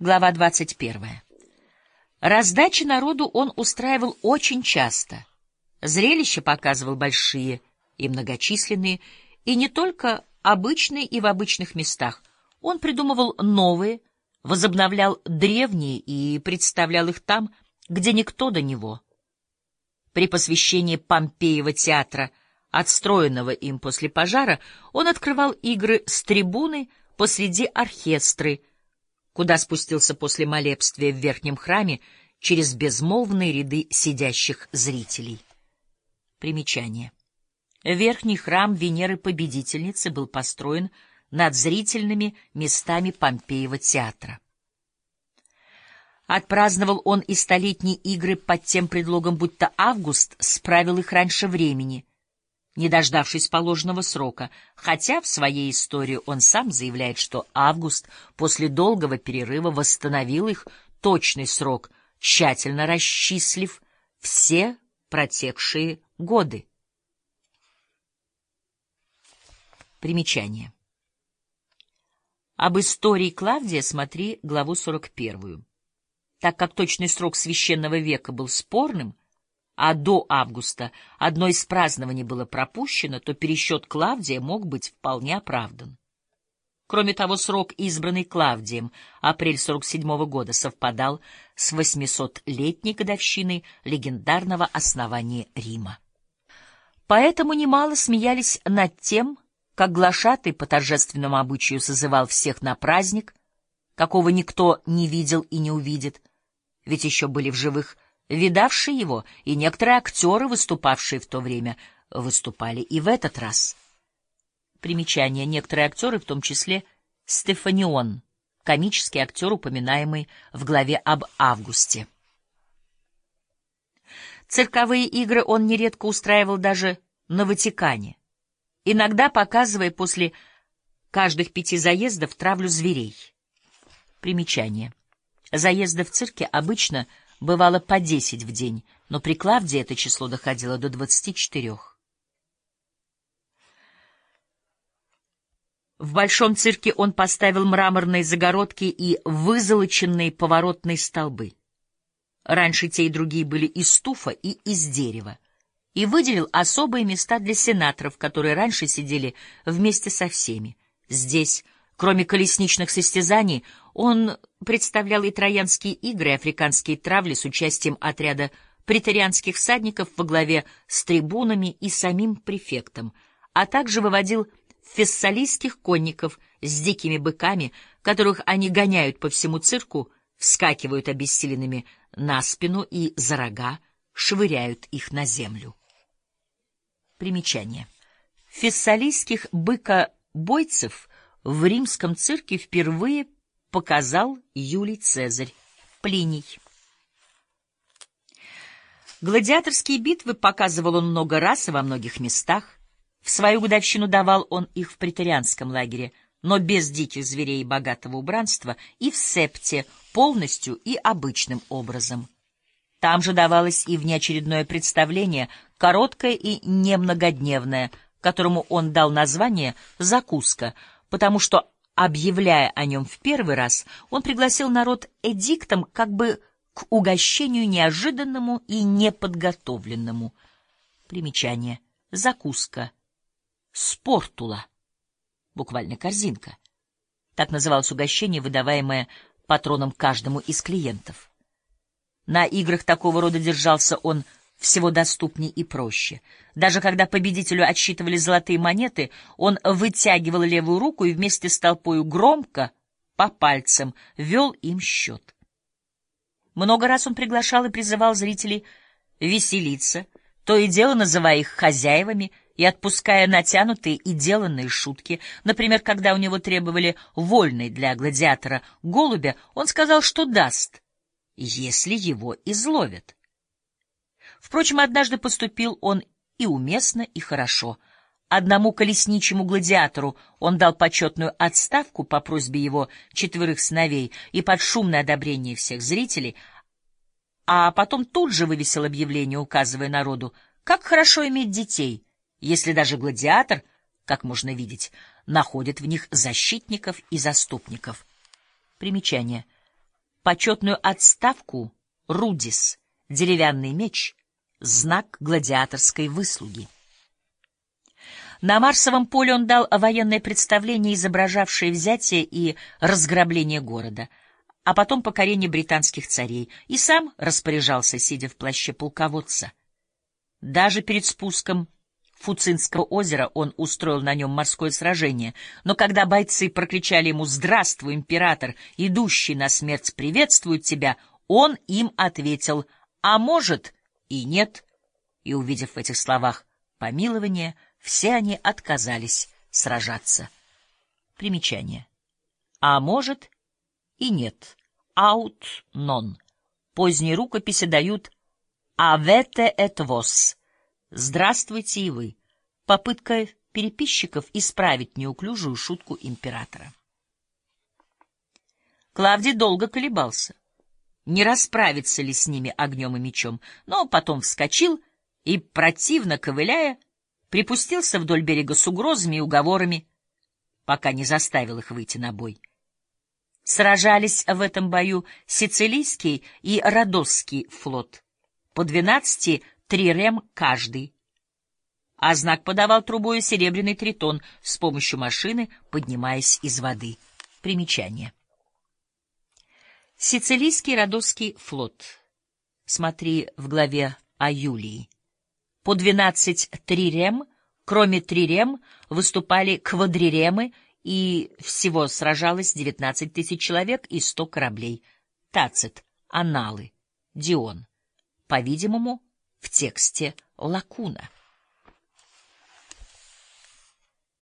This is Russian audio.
Глава 21. Раздачи народу он устраивал очень часто. Зрелища показывал большие и многочисленные, и не только обычные и в обычных местах. Он придумывал новые, возобновлял древние и представлял их там, где никто до него. При посвящении Помпеева театра, отстроенного им после пожара, он открывал игры с трибуны посреди оркестры, куда спустился после молебствия в верхнем храме через безмолвные ряды сидящих зрителей. Примечание. Верхний храм Венеры-Победительницы был построен над зрительными местами Помпеева театра. Отпраздновал он и столетние игры под тем предлогом, будто Август справил их раньше времени, не дождавшись положенного срока, хотя в своей истории он сам заявляет, что Август после долгого перерыва восстановил их точный срок, тщательно расчислив все протекшие годы. Примечание. Об истории Клавдия смотри главу 41. Так как точный срок священного века был спорным, а до августа одно из празднований было пропущено, то пересчет Клавдия мог быть вполне оправдан. Кроме того, срок, избранный Клавдием, апрель 47 -го года, совпадал с 800-летней годовщиной легендарного основания Рима. Поэтому немало смеялись над тем, как глашатый по торжественному обычаю созывал всех на праздник, какого никто не видел и не увидит, ведь еще были в живых видавшие его, и некоторые актеры, выступавшие в то время, выступали и в этот раз. Примечание. Некоторые актеры, в том числе Стефанион, комический актер, упоминаемый в главе об Августе. Цирковые игры он нередко устраивал даже на Ватикане, иногда показывая после каждых пяти заездов травлю зверей. Примечание. Заезды в цирке обычно – бывало по десять в день, но при Клавдии это число доходило до двадцати четырех. В Большом цирке он поставил мраморные загородки и вызолоченные поворотные столбы. Раньше те и другие были из туфа и из дерева. И выделил особые места для сенаторов, которые раньше сидели вместе со всеми. Здесь Кроме колесничных состязаний, он представлял и троянские игры, и африканские травли с участием отряда претарианских всадников во главе с трибунами и самим префектом, а также выводил фессалийских конников с дикими быками, которых они гоняют по всему цирку, вскакивают обессиленными на спину и за рога швыряют их на землю. Примечание. Фессалийских быка-бойцев — в римском цирке впервые показал Юлий Цезарь, Плиний. Гладиаторские битвы показывал он много раз и во многих местах. В свою годовщину давал он их в претарианском лагере, но без диких зверей и богатого убранства, и в септе, полностью и обычным образом. Там же давалось и внеочередное представление, короткое и немногодневное, которому он дал название «закуска», потому что, объявляя о нем в первый раз, он пригласил народ эдиктом как бы к угощению неожиданному и неподготовленному. Примечание. Закуска. Спортула. Буквально корзинка. Так называлось угощение, выдаваемое патроном каждому из клиентов. На играх такого рода держался он всего доступней и проще. Даже когда победителю отсчитывали золотые монеты, он вытягивал левую руку и вместе с толпою громко, по пальцам, вел им счет. Много раз он приглашал и призывал зрителей веселиться, то и дело называя их хозяевами и отпуская натянутые и деланные шутки. Например, когда у него требовали вольной для гладиатора голубя, он сказал, что даст, если его изловят. Впрочем, однажды поступил он и уместно, и хорошо. Одному колесничему гладиатору он дал почетную отставку по просьбе его четверых сыновей и под шумное одобрение всех зрителей, а потом тут же вывесил объявление, указывая народу, как хорошо иметь детей, если даже гладиатор, как можно видеть, находит в них защитников и заступников. Примечание. почетную отставку Рудис, деревянный меч, знак гладиаторской выслуги. На Марсовом поле он дал военное представление, изображавшее взятие и разграбление города, а потом покорение британских царей, и сам распоряжался, сидя в плаще полководца. Даже перед спуском Фуцинского озера он устроил на нем морское сражение, но когда бойцы прокричали ему «Здравствуй, император! Идущий на смерть приветствует тебя!», он им ответил «А может и нет». И, увидев в этих словах помилование, все они отказались сражаться. Примечание. А может и нет. Аут нон. Поздние рукописи дают «Авете эт вос» «Здравствуйте и вы» — попытка переписчиков исправить неуклюжую шутку императора. Клавдий долго колебался, не расправиться ли с ними огнем и мечом, но потом вскочил и, противно ковыляя, припустился вдоль берега с угрозами и уговорами, пока не заставил их выйти на бой. Сражались в этом бою Сицилийский и Родосский флот, по двенадцати трирем каждый. А знак подавал трубою серебряный тритон с помощью машины, поднимаясь из воды. Примечание. Сицилийский Родосский флот. Смотри в главе о Юлии. По двенадцать трирем, кроме трирем, выступали квадриремы, и всего сражалось девятнадцать тысяч человек и сто кораблей. Тацит, Аналы, Дион. По-видимому, в тексте лакуна.